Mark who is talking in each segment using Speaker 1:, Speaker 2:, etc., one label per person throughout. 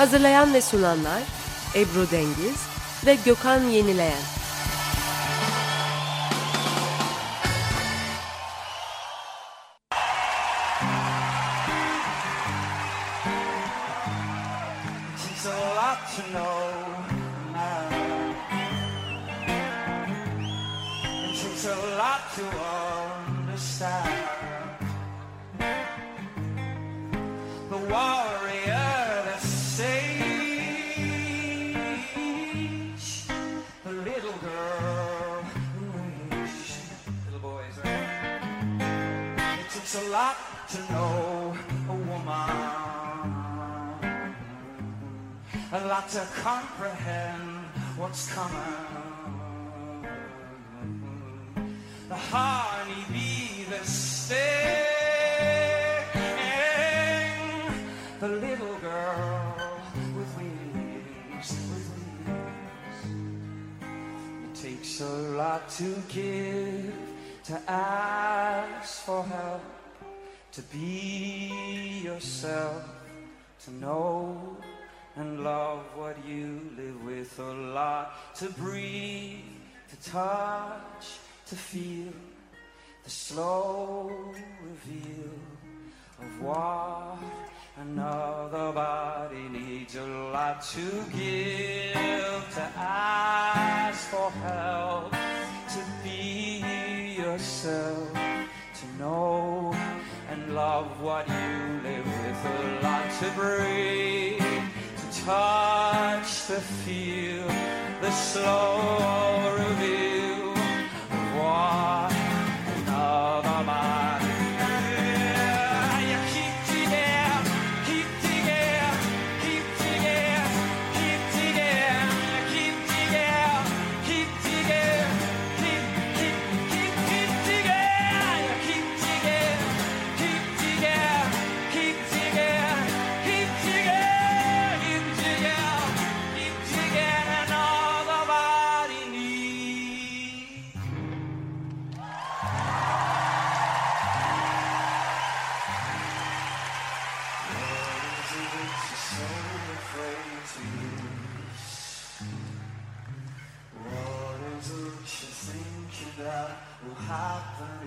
Speaker 1: Hazırlayan ve sunanlar Ebru Dengiz ve Gökhan Yenileyen.
Speaker 2: A lot lot to comprehend what's coming. The honey bee, the sting, the little girl with wings, with wings. It takes a lot to give, to ask for help, to be yourself, to know and love what you live with a lot. To breathe, to touch, to feel the slow reveal of what another body needs. A lot to give, to ask for help, to be yourself, to know and love what you live with. A lot to breathe touch, to feel the slow happen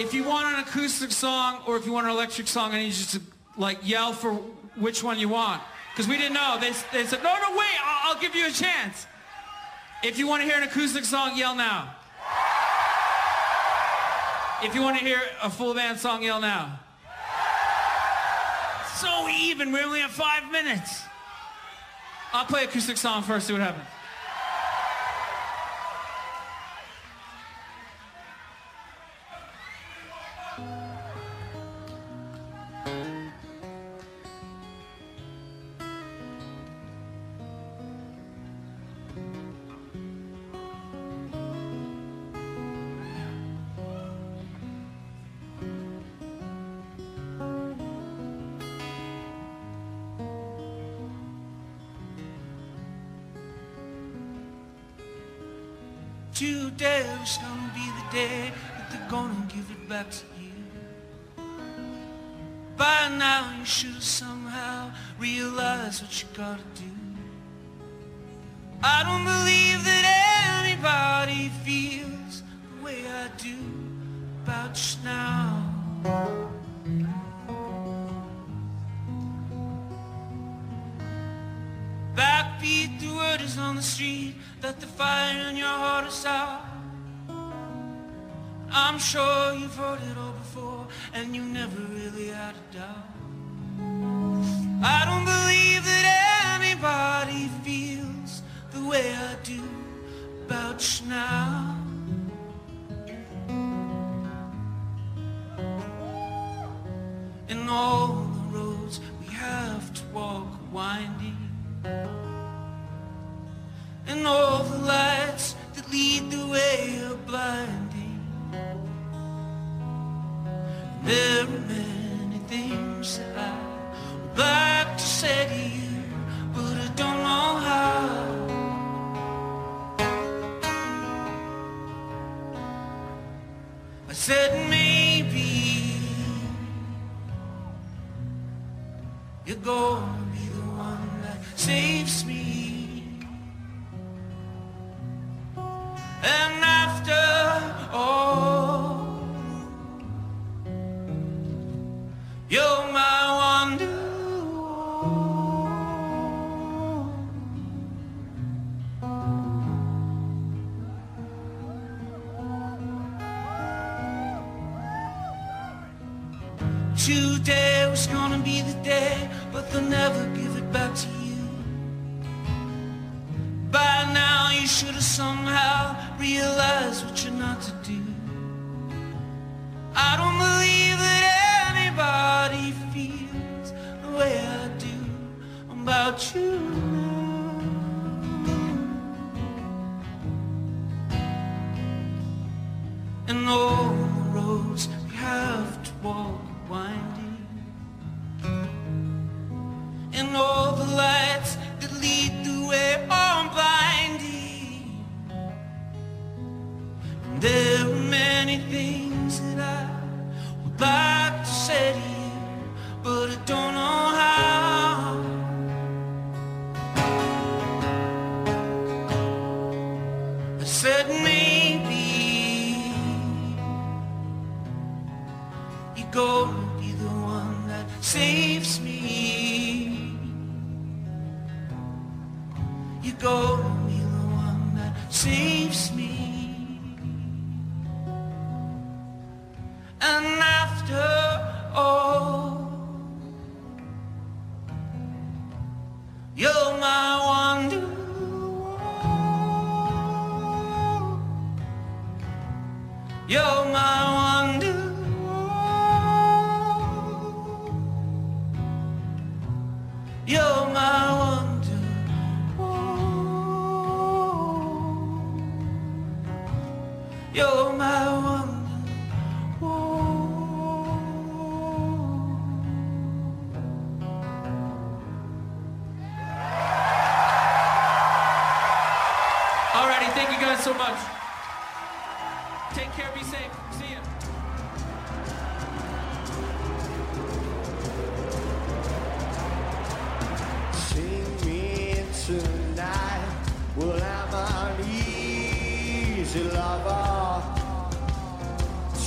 Speaker 2: If you
Speaker 3: want an acoustic song or if you want an electric song, I need you to like yell for which one you want. Because we didn't know. They, they said, no, no, wait, I'll, I'll give you a chance. If you want to hear an acoustic song, yell now. If you want to hear a full band song, yell now. So even, we only have five minutes. I'll play acoustic song first, see what happens.
Speaker 4: Today's gonna be the day that they're gonna give it back to you. By now you should somehow realized what you gotta do. I don't believe that anybody feels the way I do about you now. Backbeat, the word is on the street that the fire in your heart is out. I'm sure you've heard it all before, and you never really had a doubt. I don't believe that anybody feels the way I do about you now. And all you're my wonder. Today was gonna be the day, but they'll never give my wonder.
Speaker 5: crazy lover.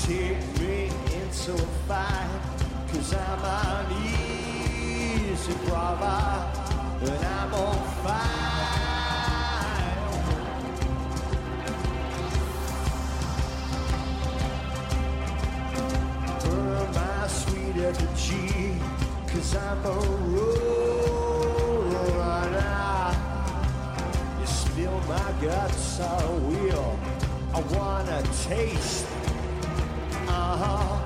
Speaker 5: Take me into a fight, cause I'm an easy brother, and I'm on fire. Burn my sweet effigy, cause I'm a roadrunner. You spill my guts, I will. I wanna taste. Uh huh.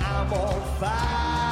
Speaker 5: I'm on fire.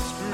Speaker 6: mystery.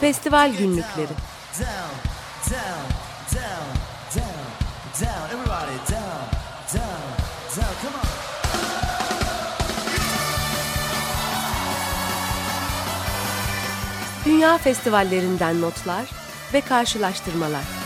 Speaker 1: Festival günlükleri. Dünya festivallerinden notlar ve karşılaştırmalar.